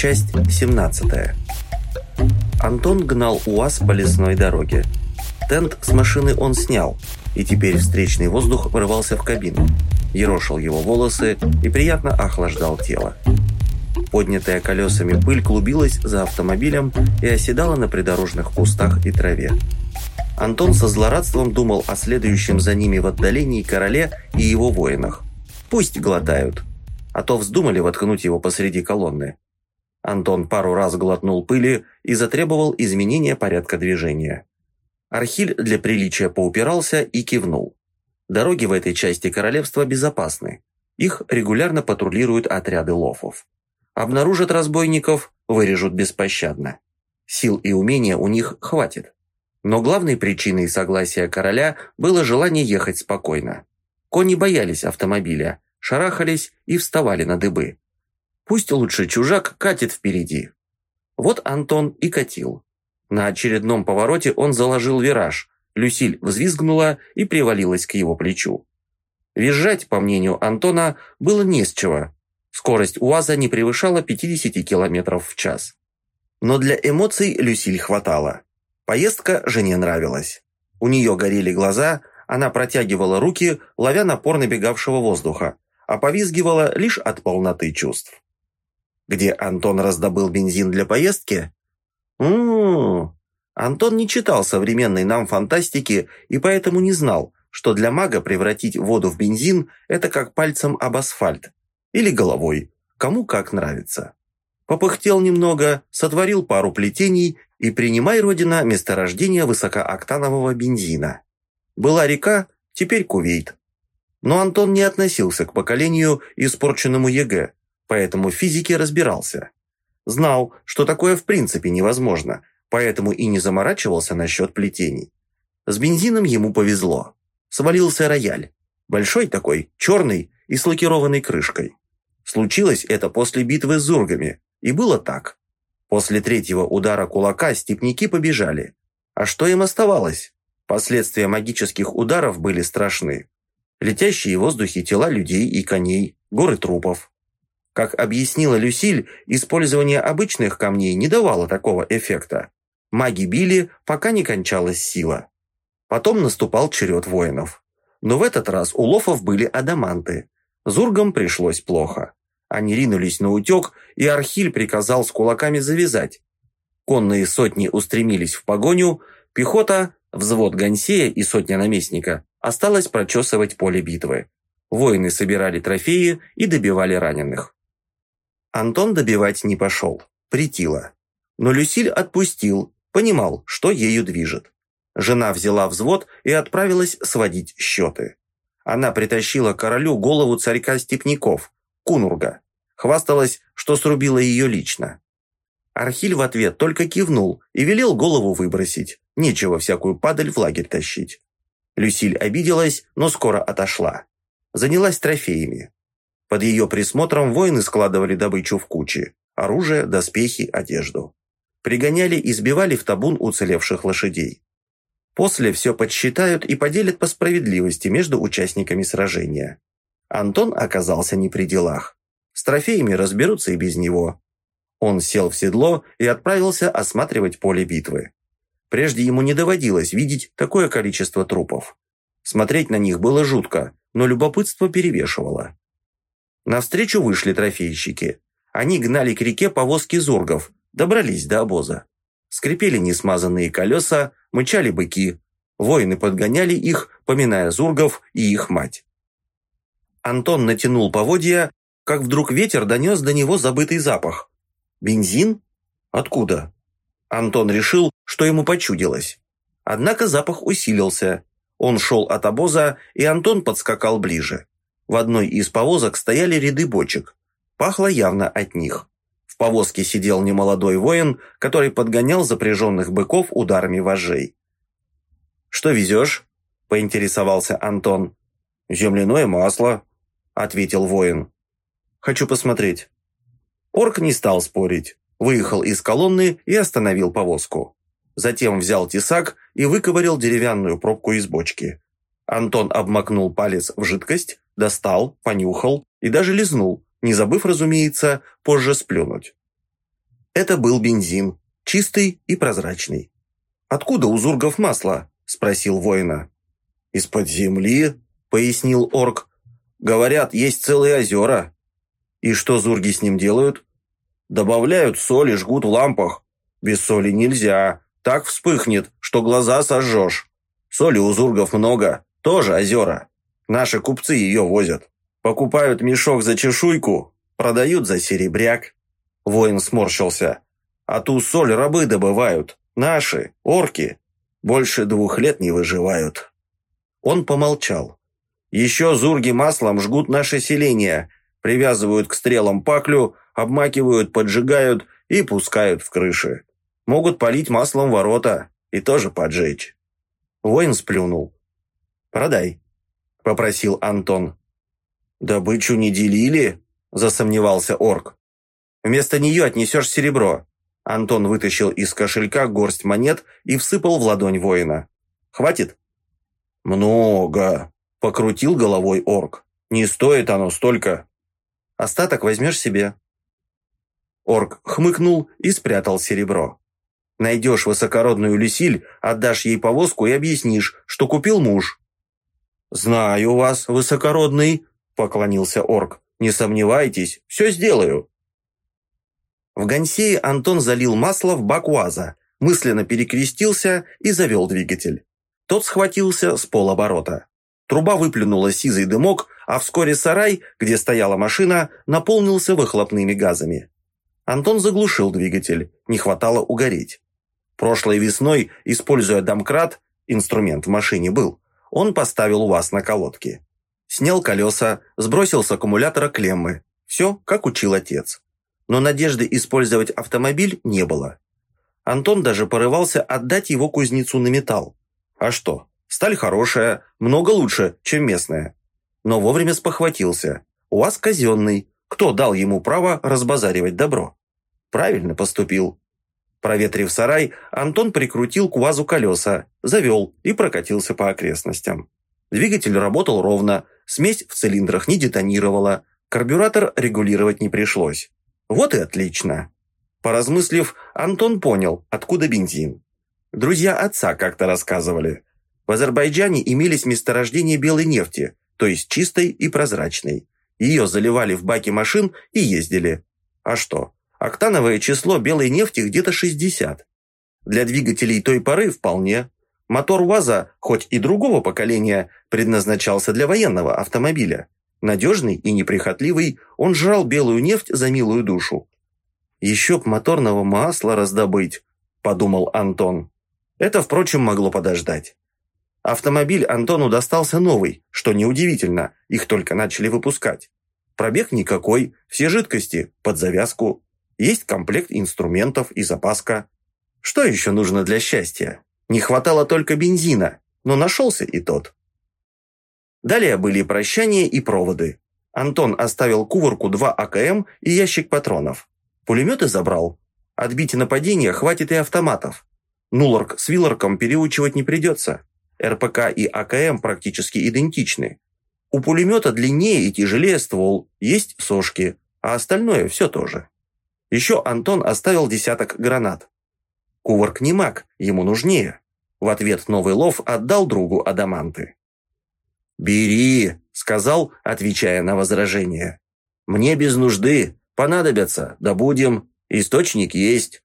Часть 17. Антон гнал УАЗ по лесной дороге. Тент с машины он снял, и теперь встречный воздух врывался в кабину, ерошил его волосы и приятно охлаждал тело. Поднятая колесами пыль клубилась за автомобилем и оседала на придорожных кустах и траве. Антон со злорадством думал о следующем за ними в отдалении короле и его воинах. Пусть глотают, а то вздумали воткнуть его посреди колонны. Антон пару раз глотнул пыли и затребовал изменения порядка движения. Архиль для приличия поупирался и кивнул. Дороги в этой части королевства безопасны. Их регулярно патрулируют отряды лофов. Обнаружат разбойников, вырежут беспощадно. Сил и умения у них хватит. Но главной причиной согласия короля было желание ехать спокойно. Кони боялись автомобиля, шарахались и вставали на дыбы. Пусть лучше чужак катит впереди. Вот Антон и катил. На очередном повороте он заложил вираж. Люсиль взвизгнула и привалилась к его плечу. Визжать, по мнению Антона, было не с чего. Скорость УАЗа не превышала 50 км в час. Но для эмоций Люсиль хватало. Поездка жене нравилась. У нее горели глаза, она протягивала руки, ловя напор набегавшего воздуха, а повизгивала лишь от полноты чувств. Где Антон раздобыл бензин для поездки? М-м-м. Антон не читал современной нам фантастики и поэтому не знал, что для мага превратить воду в бензин – это как пальцем об асфальт. Или головой, кому как нравится. Попыхтел немного, сотворил пару плетений и принимай, Родина, месторождение высокооктанового бензина. Была река, теперь Кувейт. Но Антон не относился к поколению, испорченному ЕГЭ, поэтому в физике разбирался. Знал, что такое в принципе невозможно, поэтому и не заморачивался насчет плетений. С бензином ему повезло. Свалился рояль. Большой такой, черный и с лакированной крышкой. Случилось это после битвы с зургами, и было так. После третьего удара кулака степняки побежали. А что им оставалось? Последствия магических ударов были страшны. Летящие в воздухе тела людей и коней, горы трупов. Как объяснила Люсиль, использование обычных камней не давало такого эффекта. Маги били, пока не кончалась сила. Потом наступал черед воинов. Но в этот раз у лофов были адаманты. Зургам пришлось плохо. Они ринулись на утек, и Архиль приказал с кулаками завязать. Конные сотни устремились в погоню, пехота, взвод Гансея и сотня наместника осталось прочесывать поле битвы. Воины собирали трофеи и добивали раненых. Антон добивать не пошел, притило. Но Люсиль отпустил, понимал, что ею движет. Жена взяла взвод и отправилась сводить счеты. Она притащила королю голову царька степняков, Кунурга. Хвасталась, что срубила ее лично. Архиль в ответ только кивнул и велел голову выбросить. Нечего всякую падаль в лагерь тащить. Люсиль обиделась, но скоро отошла. Занялась трофеями. Под ее присмотром воины складывали добычу в кучи. Оружие, доспехи, одежду. Пригоняли и сбивали в табун уцелевших лошадей. После все подсчитают и поделят по справедливости между участниками сражения. Антон оказался не при делах. С трофеями разберутся и без него. Он сел в седло и отправился осматривать поле битвы. Прежде ему не доводилось видеть такое количество трупов. Смотреть на них было жутко, но любопытство перевешивало. Навстречу вышли трофейщики. Они гнали к реке повозки зургов, добрались до обоза. Скрипели несмазанные колеса, мычали быки. Воины подгоняли их, поминая зургов и их мать. Антон натянул поводья, как вдруг ветер донес до него забытый запах. Бензин? Откуда? Антон решил, что ему почудилось. Однако запах усилился. Он шел от обоза, и Антон подскакал ближе. В одной из повозок стояли ряды бочек. Пахло явно от них. В повозке сидел немолодой воин, который подгонял запряженных быков ударами вожжей. «Что везешь?» – поинтересовался Антон. «Земляное масло», ответил воин. «Хочу посмотреть». Орк не стал спорить, выехал из колонны и остановил повозку. Затем взял тесак и выковырял деревянную пробку из бочки. Антон обмакнул палец в жидкость, достал, понюхал и даже лизнул, не забыв, разумеется, позже сплюнуть. Это был бензин, чистый и прозрачный. «Откуда у зургов масло?» – спросил воина. «Из-под земли», – пояснил орк. «Говорят, есть целые озера». «И что зурги с ним делают?» «Добавляют соль и жгут в лампах. Без соли нельзя, так вспыхнет, что глаза сожжешь. Соли у зургов много, тоже озера. Наши купцы ее возят. Покупают мешок за чешуйку, продают за серебряк. Воин сморщился. А ту соль рабы добывают. Наши, орки. Больше двух лет не выживают. Он помолчал. Еще зурги маслом жгут наше селение, привязывают к стрелам паклю, обмакивают, поджигают и пускают в крыши. Могут полить маслом ворота и тоже поджечь. Воин сплюнул. «Продай», — попросил Антон. «Добычу не делили?» – засомневался орк. «Вместо нее отнесешь серебро». Антон вытащил из кошелька горсть монет и всыпал в ладонь воина. «Хватит?» «Много», – покрутил головой орк. «Не стоит оно столько». «Остаток возьмешь себе». Орк хмыкнул и спрятал серебро. «Найдешь высокородную Люсиль, отдашь ей повозку и объяснишь, что купил муж». «Знаю вас, высокородный», поклонился орк. «Не сомневайтесь, все сделаю». В Гансее Антон залил масло в бак УАЗа, мысленно перекрестился и завел двигатель. Тот схватился с полоборота. Труба выплюнула сизый дымок, а вскоре сарай, где стояла машина, наполнился выхлопными газами. Антон заглушил двигатель, не хватало угореть. Прошлой весной, используя домкрат, инструмент в машине был, он поставил УАЗ на колодки. Снял колеса, сбросил с аккумулятора клеммы. Все, как учил отец. Но надежды использовать автомобиль не было. Антон даже порывался отдать его кузнецу на металл. А что, сталь хорошая, много лучше, чем местная. Но вовремя спохватился. УАЗ казенный. Кто дал ему право разбазаривать добро? Правильно поступил. Проветрив сарай, Антон прикрутил к УАЗу колеса, завел и прокатился по окрестностям. Двигатель работал ровно, смесь в цилиндрах не детонировала, карбюратор регулировать не пришлось. Вот и отлично. Поразмыслив, Антон понял, откуда бензин. Друзья отца как-то рассказывали. В Азербайджане имелись месторождения белой нефти, то есть чистой и прозрачной. Ее заливали в баки машин и ездили. А что? Октановое число белой нефти где-то 60. Для двигателей той поры вполне. Мотор УАЗа, хоть и другого поколения, предназначался для военного автомобиля. Надежный и неприхотливый, он жрал белую нефть за милую душу. «Еще б моторного масла раздобыть», – подумал Антон. Это, впрочем, могло подождать. Автомобиль Антону достался новый, что неудивительно, их только начали выпускать. Пробег никакой, все жидкости под завязку. Есть комплект инструментов и запаска. Что еще нужно для счастья? Не хватало только бензина, но нашелся и тот. Далее были прощания и проводы. Антон оставил кувырку 2 АКМ и ящик патронов. Пулеметы забрал. Отбить нападение хватит и автоматов. Нуларк с Вилларком переучивать не придется. РПК и АКМ практически идентичны. У пулемета длиннее и тяжелее ствол, есть сошки, а остальное все тоже. Еще Антон оставил десяток гранат. Куварк не маг, ему нужнее. В ответ новый лов отдал другу адаманты. «Бери», — сказал, отвечая на возражение. «Мне без нужды, понадобятся, добудем, источник есть».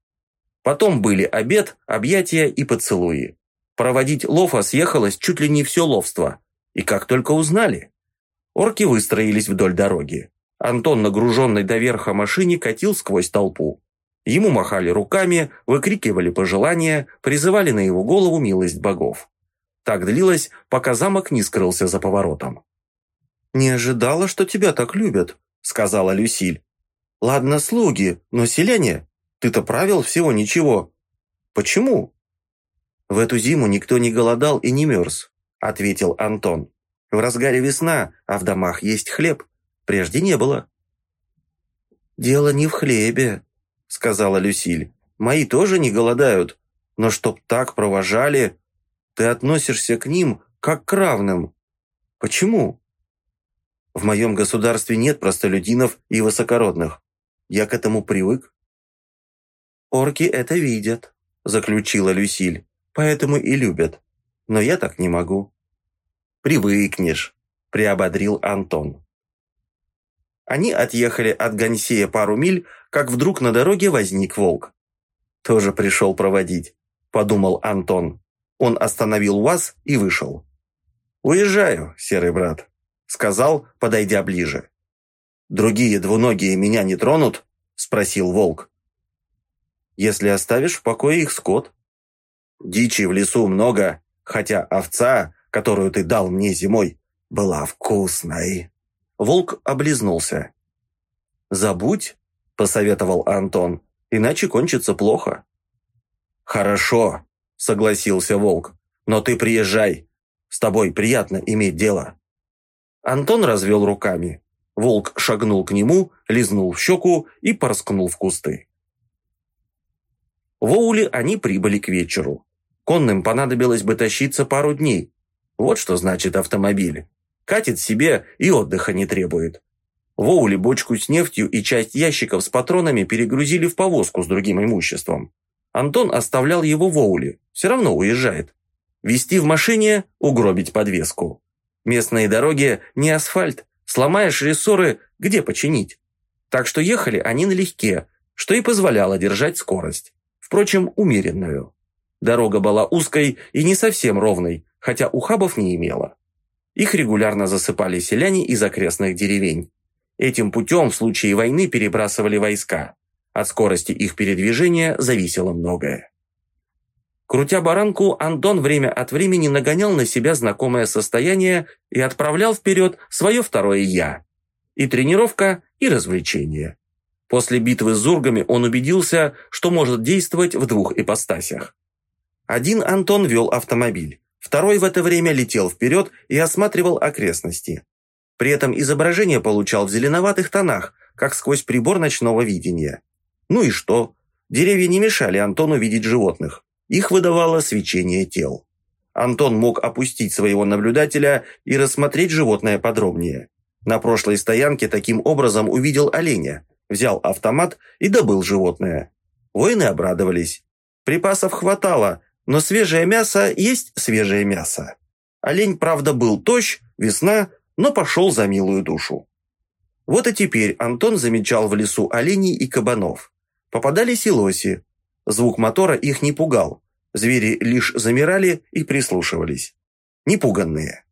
Потом были обед, объятия и поцелуи. Проводить лофа съехалось чуть ли не все ловство. И как только узнали. Орки выстроились вдоль дороги. Антон, нагруженный до верха машине, катил сквозь толпу. Ему махали руками, выкрикивали пожелания, призывали на его голову милость богов. Так длилось, пока замок не скрылся за поворотом. «Не ожидала, что тебя так любят», — сказала Люсиль. «Ладно, слуги, но селяне, ты-то правил всего ничего. Почему?» «В эту зиму никто не голодал и не мерз», — ответил Антон. «В разгаре весна, а в домах есть хлеб. Прежде не было». «Дело не в хлебе», — сказала Люсиль. «Мои тоже не голодают, но чтоб так провожали, ты относишься к ним как к равным. Почему?» «В моем государстве нет простолюдинов и высокородных. Я к этому привык». «Орки это видят», – заключила Люсиль, – «поэтому и любят. Но я так не могу». «Привыкнешь», – приободрил Антон. Они отъехали от Гансея пару миль, как вдруг на дороге возник волк. «Тоже пришел проводить», – подумал Антон. Он остановил УАЗ и вышел. «Уезжаю, серый брат», – сказал, подойдя ближе. «Другие двуногие меня не тронут?» – спросил волк. «Если оставишь в покое их скот». «Дичи в лесу много, хотя овца, которую ты дал мне зимой, была вкусной». Волк облизнулся. «Забудь», – посоветовал Антон, – «иначе кончится плохо». «Хорошо», – согласился Волк, – «но ты приезжай. С тобой приятно иметь дело». Антон развел руками. Волк шагнул к нему, лизнул в щеку и порскнул в кусты. В Оуле они прибыли к вечеру. Конным понадобилось бы тащиться пару дней. Вот что значит автомобиль. Катит себе и отдыха не требует. Воули бочку с нефтью и часть ящиков с патронами перегрузили в повозку с другим имуществом. Антон оставлял его в Оуле, все равно уезжает. Вести в машине – угробить подвеску. Местные дороги не асфальт, сломаешь рессоры, где починить? Так что ехали они налегке, что и позволяло держать скорость. Впрочем, умеренную. Дорога была узкой и не совсем ровной, хотя ухабов не имела. Их регулярно засыпали селяне из окрестных деревень. Этим путем в случае войны перебрасывали войска. От скорости их передвижения зависело многое. Крутя баранку, Антон время от времени нагонял на себя знакомое состояние и отправлял вперед свое второе «я». И тренировка, и развлечение. После битвы с зургами он убедился, что может действовать в двух ипостасях. Один Антон вел автомобиль, Второй в это время летел вперед и осматривал окрестности. При этом изображение получал в зеленоватых тонах, как сквозь прибор ночного видения. Ну и что? Деревья не мешали Антону видеть животных. Их выдавало свечение тел. Антон мог опустить своего наблюдателя и рассмотреть животное подробнее. На прошлой стоянке таким образом увидел оленя, взял автомат и добыл животное. Воины обрадовались. Припасов хватало, но свежее мясо есть свежее мясо. Олень, правда, был тощ, весна, но пошел за милую душу. Вот и теперь Антон замечал в лесу оленей и кабанов. Попадались и лоси. Звук мотора их не пугал. Звери лишь замирали и прислушивались. Непуганные.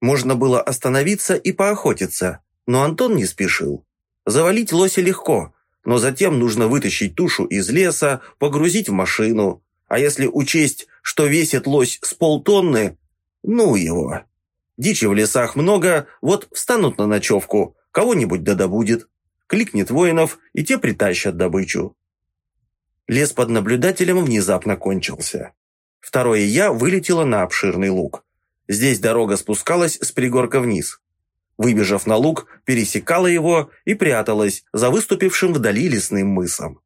Можно было остановиться и поохотиться, но Антон не спешил. Завалить лося легко, но затем нужно вытащить тушу из леса, погрузить в машину, а если учесть, что весит лось с полтонны, ну его. Дичи в лесах много, вот встанут на ночевку, кого-нибудь да добудет. Кликнет воинов, и те притащат добычу. Лес под наблюдателем внезапно кончился. Второе «я» вылетело на обширный луг. Здесь дорога спускалась с пригорка вниз. Выбежав на луг, пересекала его и пряталась за выступившим вдали лесным мысом.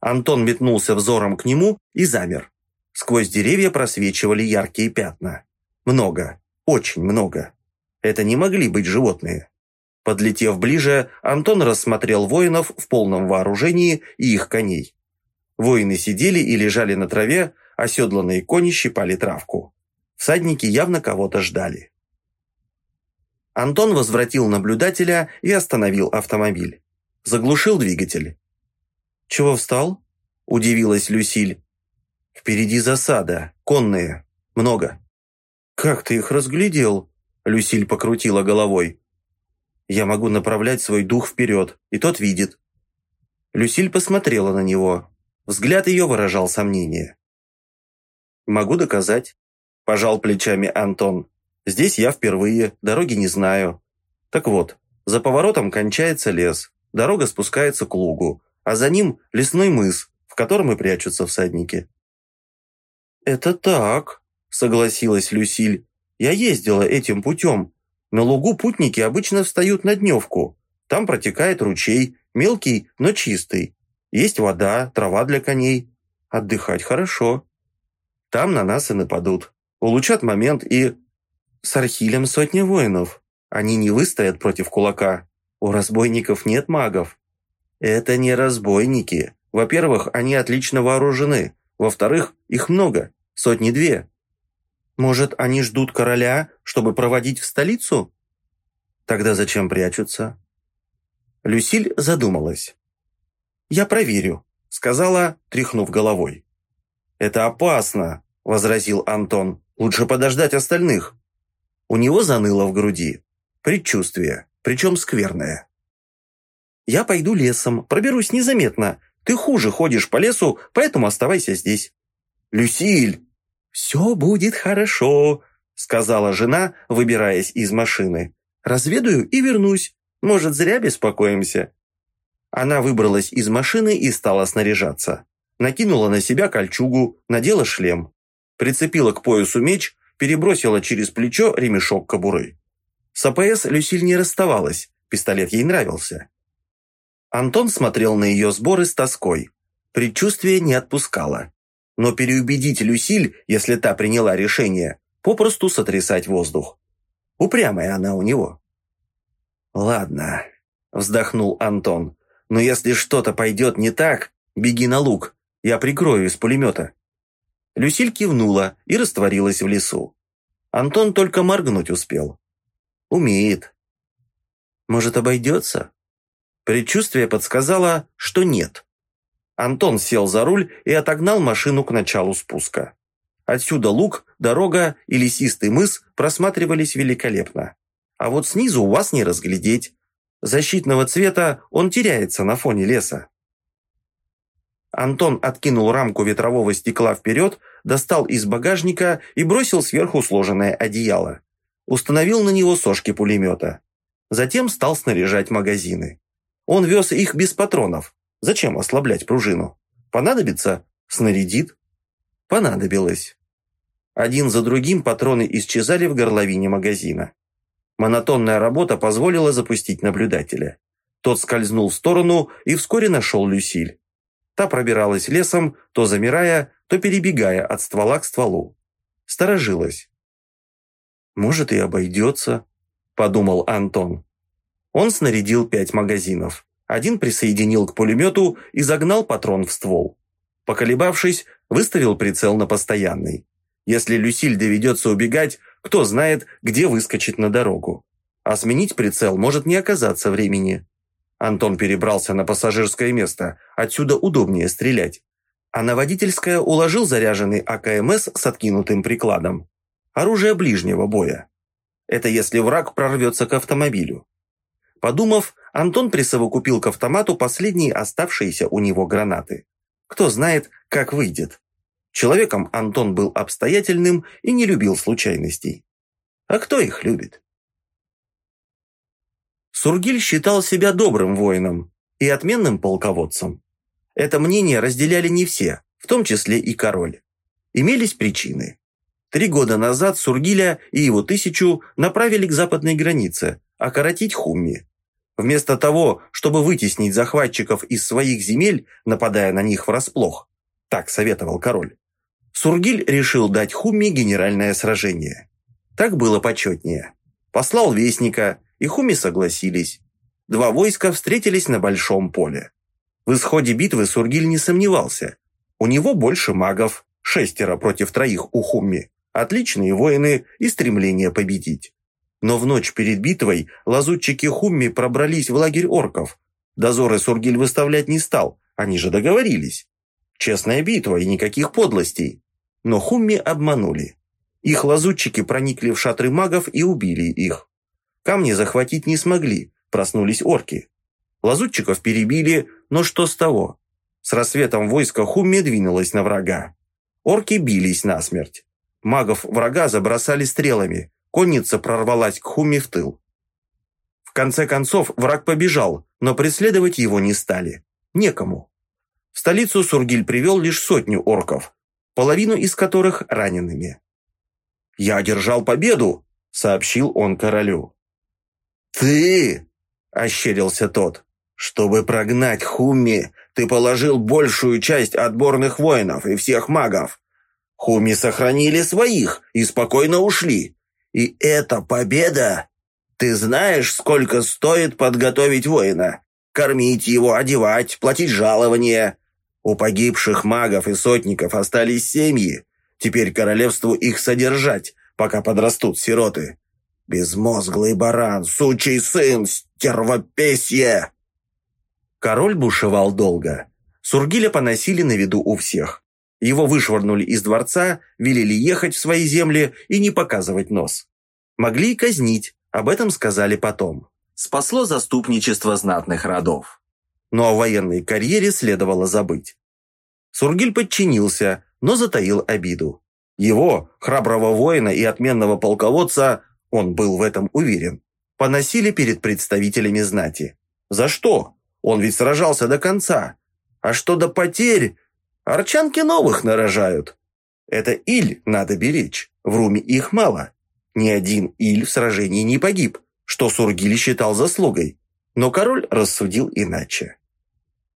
Антон метнулся взором к нему и замер. Сквозь деревья просвечивали яркие пятна. Много, очень много. Это не могли быть животные. Подлетев ближе, Антон рассмотрел воинов в полном вооружении и их коней. Воины сидели и лежали на траве, оседланные кони щипали травку. Всадники явно кого-то ждали. Антон возвратил наблюдателя и остановил автомобиль. Заглушил двигатель. «Чего встал?» – удивилась Люсиль. «Впереди засада, конные, много». «Как ты их разглядел?» – Люсиль покрутила головой. «Я могу направлять свой дух вперед, и тот видит». Люсиль посмотрела на него. Взгляд ее выражал сомнение. «Могу доказать», – пожал плечами Антон. «Здесь я впервые, дороги не знаю. Так вот, за поворотом кончается лес, дорога спускается к лугу а за ним лесной мыс, в котором и прячутся всадники. «Это так», — согласилась Люсиль. «Я ездила этим путем. На лугу путники обычно встают на дневку. Там протекает ручей, мелкий, но чистый. Есть вода, трава для коней. Отдыхать хорошо. Там на нас и нападут. Улучшат момент и... С Архилем сотни воинов. Они не выстоят против кулака. У разбойников нет магов. «Это не разбойники», Во-первых, они отлично вооружены. Во-вторых, их много, сотни-две. Может, они ждут короля, чтобы проводить в столицу? Тогда зачем прячутся? Люсиль задумалась. «Я проверю», — сказала, тряхнув головой. «Это опасно», — возразил Антон. «Лучше подождать остальных». У него заныло в груди. Предчувствие, причем скверное. «Я пойду лесом, проберусь незаметно. Ты хуже ходишь по лесу, поэтому оставайся здесь». «Люсиль!» «Все будет хорошо», — сказала жена, выбираясь из машины. «Разведаю и вернусь. Может, зря беспокоимся?» Она выбралась из машины и стала снаряжаться. Накинула на себя кольчугу, надела шлем. Прицепила к поясу меч, перебросила через плечо ремешок кобуры. С АПС Люсиль не расставалась, пистолет ей нравился. Антон смотрел на ее сборы с тоской. Предчувствие не отпускало. Но переубедить Люсиль, если та приняла решение, попросту сотрясать воздух. Упрямая она у него. «Ладно», — вздохнул Антон, «но если что-то пойдет не так, беги на луг, я прикрою из пулемета». Люсиль кивнула и растворилась в лесу. Антон только моргнуть успел. Умеет. Может, обойдется? Предчувствие подсказало, что нет. Антон сел за руль и отогнал машину к началу спуска. Отсюда луг, дорога и лесистый мыс просматривались великолепно. А вот снизу у вас не разглядеть. Защитного цвета он теряется на фоне леса. Антон откинул рамку ветрового стекла вперед, достал из багажника и бросил сверху сложенное одеяло установил на него сошки пулемета. Затем стал снаряжать магазины. Он вез их без патронов. Зачем ослаблять пружину? Понадобится – снарядит. Понадобилось. Один за другим патроны исчезали в горловине магазина. Монотонная работа позволила запустить наблюдателя. Тот скользнул в сторону и вскоре нашел Люсиль. Та пробиралась лесом, то замирая, то перебегая от ствола к стволу. Сторожилась. Может, и обойдется», – подумал Антон. Он снарядил пять магазинов. Один присоединил к пулемету и загнал патрон в ствол. Поколебавшись, выставил прицел на постоянный. Если Люсиль доведется убегать, кто знает, где выскочить на дорогу. А сменить прицел может не оказаться времени. Антон перебрался на пассажирское место, отсюда удобнее стрелять. А на водительское уложил заряженный АКМС с откинутым прикладом оружие ближнего боя. Это если враг прорвется к автомобилю. Подумав, Антон присовокупил к автомату последние оставшиеся у него гранаты. Кто знает, как выйдет. Человеком Антон был обстоятельным и не любил случайностей. А кто их любит? Сургиль считал себя добрым воином и отменным полководцем. Это мнение разделяли не все, в том числе и король. Имелись причины. Три года назад Сургиля и его тысячу направили к западной границе, окоротить Хумми. Вместо того, чтобы вытеснить захватчиков из своих земель, нападая на них врасплох, так советовал король, Сургиль решил дать Хумми генеральное сражение. Так было почетнее. Послал вестника, и Хуми согласились. Два войска встретились на большом поле. В исходе битвы Сургиль не сомневался. У него больше магов, шестеро против троих у Хумми, отличные воины и стремление победить. Но в ночь перед битвой лазутчики Хумми пробрались в лагерь орков. Дозоры Сургиль выставлять не стал, они же договорились. Честная битва и никаких подлостей. Но Хумми обманули. Их лазутчики проникли в шатры магов и убили их. Камни захватить не смогли, проснулись орки. Лазутчиков перебили, но что с того? С рассветом войско Хумми двинулось на врага. Орки бились насмерть. Магов врага забросали стрелами, конница прорвалась к Хуми в тыл. В конце концов враг побежал, но преследовать его не стали. Некому. В столицу Сургиль привел лишь сотню орков, половину из которых ранеными. «Я одержал победу!» — сообщил он королю. «Ты!» — ощерился тот. «Чтобы прогнать Хуми, ты положил большую часть отборных воинов и всех магов. Хуми сохранили своих и спокойно ушли. И это победа! Ты знаешь, сколько стоит подготовить воина? Кормить его, одевать, платить жалования. У погибших магов и сотников остались семьи. Теперь королевству их содержать, пока подрастут сироты. Безмозглый баран, сучий сын, стервопесье!» Король бушевал долго. Сургиля поносили на виду у всех. Его вышвырнули из дворца, велели ехать в свои земли и не показывать нос. Могли и казнить, об этом сказали потом. Спасло заступничество знатных родов. Но о военной карьере следовало забыть. Сургиль подчинился, но затаил обиду. Его, храброго воина и отменного полководца, он был в этом уверен, поносили перед представителями знати. За что? Он ведь сражался до конца. А что до потерь? Арчанки новых нарожают. Это Иль надо беречь, в Руме их мало. Ни один Иль в сражении не погиб, что Сургиль считал заслугой. Но король рассудил иначе.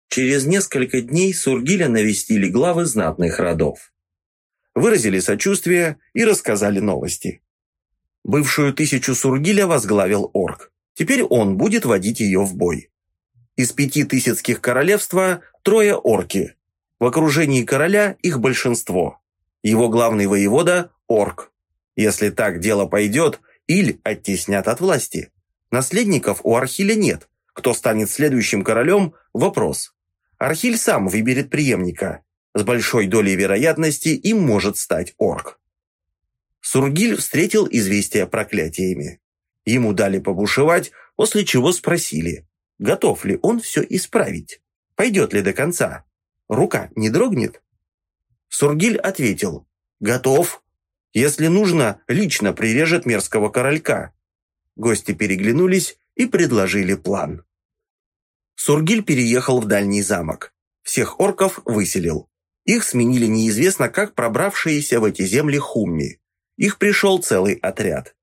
Через несколько дней Сургиля навестили главы знатных родов. Выразили сочувствие и рассказали новости. Бывшую тысячу Сургиля возглавил орк. Теперь он будет водить ее в бой. Из пяти тысяцких королевства трое орки. В окружении короля их большинство. Его главный воевода – орк. Если так дело пойдет, Иль оттеснят от власти. Наследников у Архиля нет. Кто станет следующим королем – вопрос. Архиль сам выберет преемника. С большой долей вероятности им может стать орк. Сургиль встретил известие проклятиями. Ему дали побушевать, после чего спросили, готов ли он все исправить, пойдет ли до конца. Рука не дрогнет? Сургиль ответил, готов. Если нужно, лично прирежет мерзкого королька. Гости переглянулись и предложили план. Сургиль переехал в дальний замок. Всех орков выселил. Их сменили неизвестно как пробравшиеся в эти земли хумми. Их пришел целый отряд.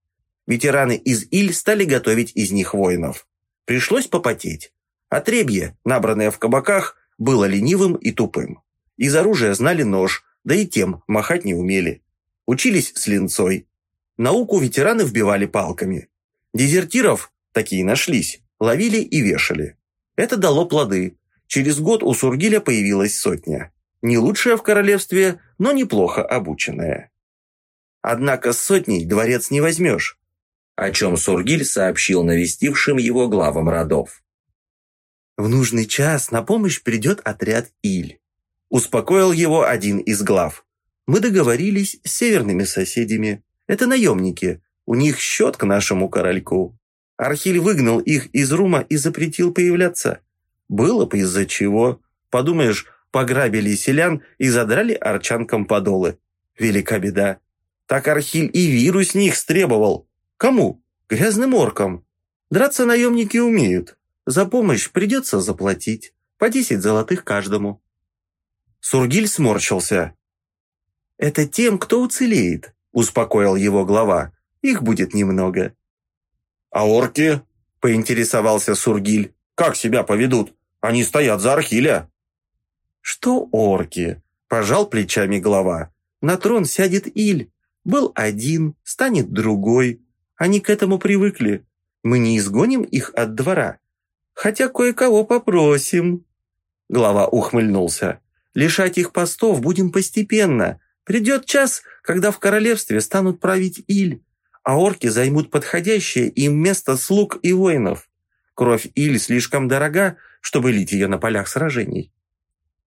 Ветераны из Иль стали готовить из них воинов. Пришлось попотеть. Отребье, набранное в кабаках, было ленивым и тупым. Из оружия знали нож, да и тем махать не умели. Учились с линцой. Науку ветераны вбивали палками. Дезертиров, такие нашлись, ловили и вешали. Это дало плоды. Через год у Сургиля появилась сотня. Не лучшая в королевстве, но неплохо обученная. Однако с сотней дворец не возьмешь, о чем Сургиль сообщил навестившим его главам родов. «В нужный час на помощь придет отряд Иль», успокоил его один из глав. «Мы договорились с северными соседями. Это наемники, у них счет к нашему корольку. Архиль выгнал их из рума и запретил появляться. Было бы из-за чего. Подумаешь, пограбили селян и задрали арчанкам подолы. Велика беда. Так Архиль и виру с них стребовал. Кому? Грязным оркам. Драться наемники умеют. За помощь придется заплатить. По десять золотых каждому. Сургиль сморщился. «Это тем, кто уцелеет», — успокоил его глава. «Их будет немного». «А орки?» — поинтересовался Сургиль. «Как себя поведут? Они стоят за Архиля». «Что орки?» – пожал плечами глава. «На трон сядет Иль. Был один, станет другой. Они к этому привыкли. Мы не изгоним их от двора. Хотя кое-кого попросим». Глава ухмыльнулся. «Лишать их постов будем постепенно. Придет час, когда в королевстве станут править Иль, а орки займут подходящее им место слуг и воинов. Кровь Иль слишком дорога, чтобы лить ее на полях сражений.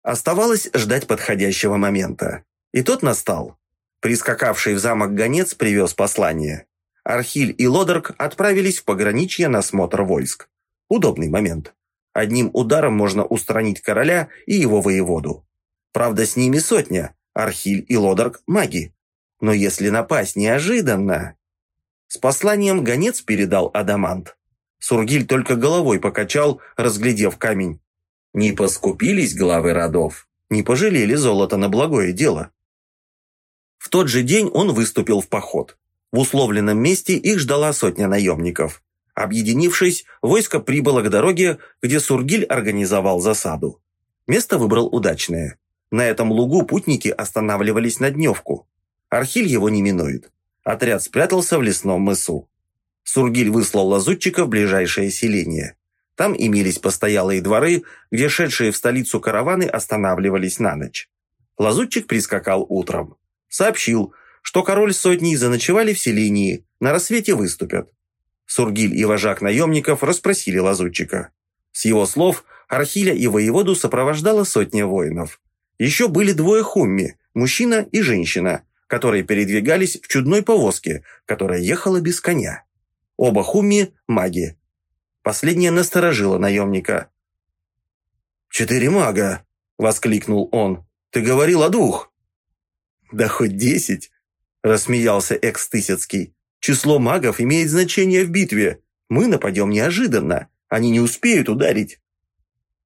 Оставалось ждать подходящего момента. И тот настал. Прискакавший в замок гонец привез послание. Архиль и Лодорг отправились в пограничье на смотр войск. Удобный момент. Одним ударом можно устранить короля и его воеводу. Правда, с ними сотня. Архиль и Лодорг – маги. Но если напасть неожиданно... С посланием гонец передал Адамант. Сургиль только головой покачал, разглядев камень. Не поскупились главы родов, не пожалели золота на благое дело. В тот же день он выступил в поход. В условленном месте их ждала сотня наемников. Объединившись, войско прибыло к дороге, где Сургиль организовал засаду. Место выбрал удачное. На этом лугу путники останавливались на дневку. Архиль его не минует. Отряд спрятался в лесном мысу. Сургиль выслал лазутчика в ближайшее селение. Там имелись постоялые дворы, где шедшие в столицу караваны останавливались на ночь. Лазутчик прискакал утром. Сообщил, что король с сотней заночевали в селении, на рассвете выступят. Сургиль и вожак наемников расспросили лазутчика. С его слов, Архиля и воеводу сопровождала сотня воинов. Еще были двое хумми, мужчина и женщина, которые передвигались в чудной повозке, которая ехала без коня. Оба хумми – маги, Последняя насторожила наемника. «Четыре мага!» – воскликнул он. «Ты говорил о двух!» «Да хоть десять!» – рассмеялся экс-тысяцкий. «Число магов имеет значение в битве. Мы нападем неожиданно. Они не успеют ударить».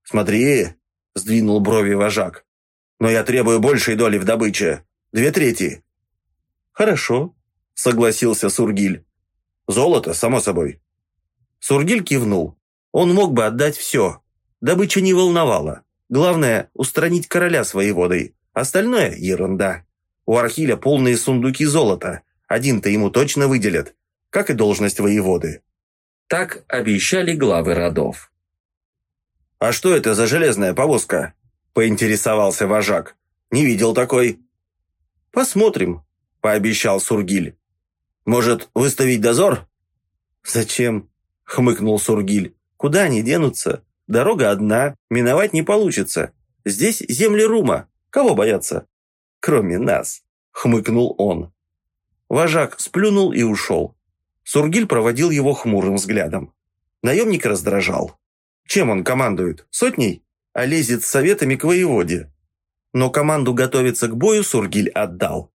«Смотри!» – сдвинул брови вожак. «Но я требую большей доли в добыче. Две трети». «Хорошо», – согласился Сургиль. «Золото, само собой». Сургиль кивнул. Он мог бы отдать все. Добыча не волновала. Главное – устранить короля своей водой. Остальное – ерунда. У Архиля полные сундуки золота. Один-то ему точно выделят. Как и должность воеводы. Так обещали главы родов. «А что это за железная повозка?» – поинтересовался вожак. «Не видел такой». «Посмотрим», – пообещал Сургиль. «Может, выставить дозор?» «Зачем?» – хмыкнул Сургиль. «Куда они денутся? Дорога одна, миновать не получится. Здесь земли Рума. Кого бояться?» «Кроме нас», – хмыкнул он. Вожак сплюнул и ушел. Сургиль проводил его хмурым взглядом. Наемник раздражал. Чем он командует? Сотней? А лезет с советами к воеводе. Но команду готовиться к бою Сургиль отдал.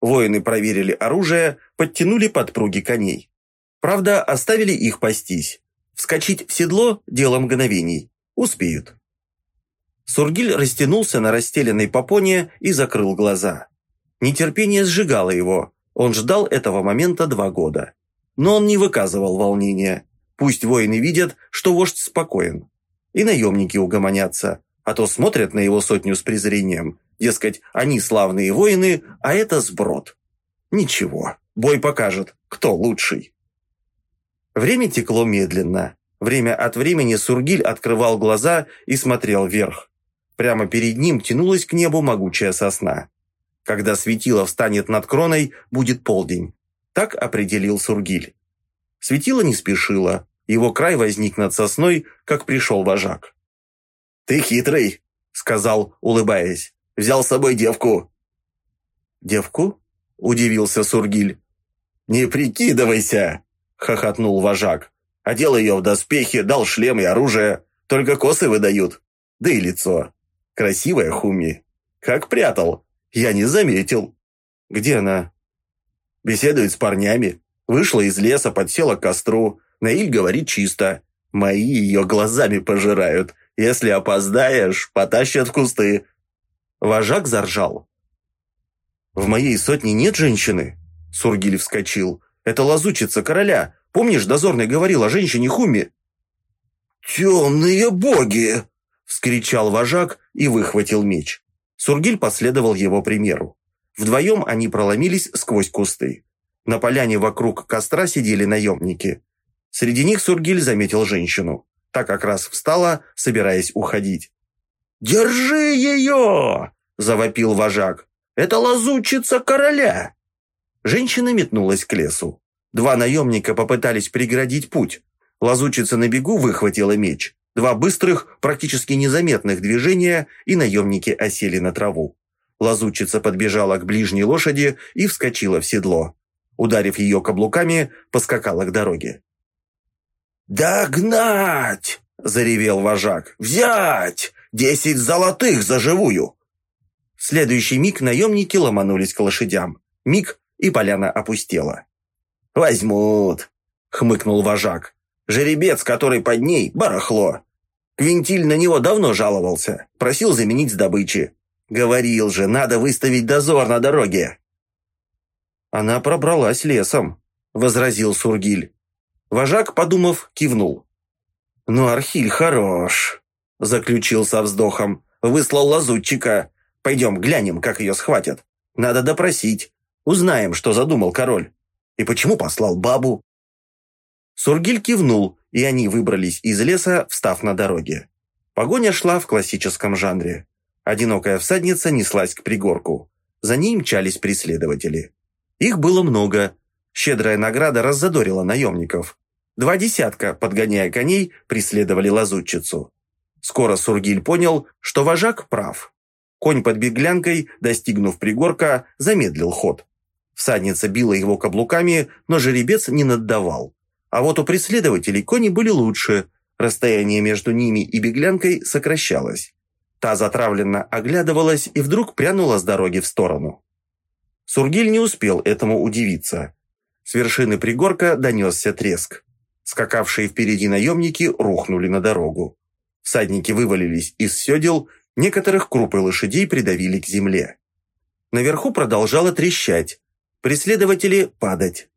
Воины проверили оружие, подтянули подпруги коней. Правда, оставили их пастись. Вскочить в седло – дело мгновений. Успеют. Сургиль растянулся на расстеленной попоне и закрыл глаза. Нетерпение сжигало его. Он ждал этого момента два года. Но он не выказывал волнения. Пусть воины видят, что вождь спокоен. И наемники угомонятся, а то смотрят на его сотню с презрением. Дескать, они славные воины, а это сброд. Ничего, бой покажет, кто лучший. Время текло медленно. Время от времени Сургиль открывал глаза и смотрел вверх. Прямо перед ним тянулась к небу могучая сосна. Когда светило встанет над кроной, будет полдень. Так определил Сургиль. Светило не спешило. Его край возник над сосной, как пришел вожак. «Ты хитрый», — сказал, улыбаясь. «Взял с собой девку». «Девку?» — удивился Сургиль. «Не прикидывайся!» хохотнул вожак. Одел ее в доспехи, дал шлем и оружие. Только косы выдают. Да и лицо. Красивая Хуми. Как прятал. Я не заметил. Где она? Беседует с парнями. Вышла из леса, подсела к костру. Наиль говорит чисто. Мои ее глазами пожирают. Если опоздаешь, потащат в кусты. Вожак заржал. «В моей сотне нет женщины?» Сургиль вскочил. Это лазучица короля. Помнишь, дозорный говорил о женщине Хуми?» «Темные боги!» – вскричал вожак и выхватил меч. Сургиль последовал его примеру. Вдвоем они проломились сквозь кусты. На поляне вокруг костра сидели наемники. Среди них Сургиль заметил женщину. Та как раз встала, собираясь уходить. «Держи ее!» – завопил вожак. «Это лазучица короля!» Женщина метнулась к лесу. Два наемника попытались преградить путь. Лазучица на бегу выхватила меч. Два быстрых, практически незаметных движения, и наемники осели на траву. Лазучица подбежала к ближней лошади и вскочила в седло. Ударив ее каблуками, поскакала к дороге. «Догнать!» – заревел вожак. «Взять! Десять золотых за живую!» В следующий миг наемники ломанулись к лошадям. Миг, и поляна опустела. «Возьмут», — хмыкнул вожак. «Жеребец, который под ней, барахло. Квинтиль на него давно жаловался, просил заменить с добычи. Говорил же, надо выставить дозор на дороге». «Она пробралась лесом», — возразил Сургиль. Вожак, подумав, кивнул. «Ну, Архиль хорош», — заключил со вздохом. «Выслал лазутчика. Пойдем глянем, как ее схватят. Надо допросить. Узнаем, что задумал король. И почему послал бабу?» Сургиль кивнул и они выбрались из леса, встав на дороге. Погоня шла в классическом жанре. Одинокая всадница неслась к пригорку. За ней мчались преследователи. Их было много. Щедрая награда раззадорила наемников. Два десятка, подгоняя коней, преследовали лазутчицу. Скоро Сургиль понял, что вожак прав. Конь под беглянкой, достигнув пригорка, замедлил ход. Всадница била его каблуками, но жеребец не наддавал. А вот у преследователей кони были лучше. Расстояние между ними и беглянкой сокращалось. Та затравленно оглядывалась и вдруг прянула с дороги в сторону. Сургиль не успел этому удивиться. С вершины пригорка донесся треск. Скакавшие впереди наемники рухнули на дорогу. Всадники вывалились из седел, некоторых крупы лошадей придавили к земле. Наверху продолжало трещать, преследователи падать.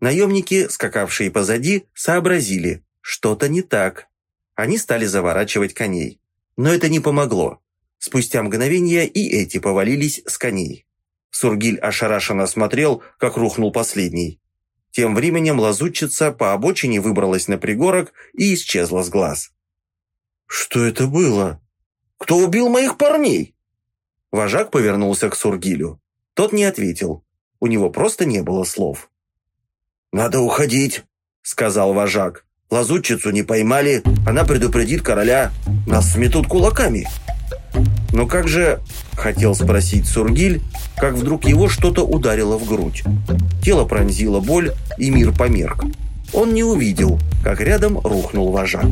Наемники, скакавшие позади, сообразили, что-то не так. Они стали заворачивать коней. Но это не помогло. Спустя мгновение и эти повалились с коней. Сургиль ошарашенно смотрел, как рухнул последний. Тем временем лазутчица по обочине выбралась на пригорок и исчезла с глаз. «Что это было? Кто убил моих парней?» Вожак повернулся к Сургилю. Тот не ответил. У него просто не было слов. «Надо уходить», — сказал вожак. Лазутчицу не поймали, она предупредит короля. Нас сметут кулаками». «Но как же...» – хотел спросить Сургиль, как вдруг его что-то ударило в грудь. Тело пронзило боль, и мир померк. Он не увидел, как рядом рухнул вожак.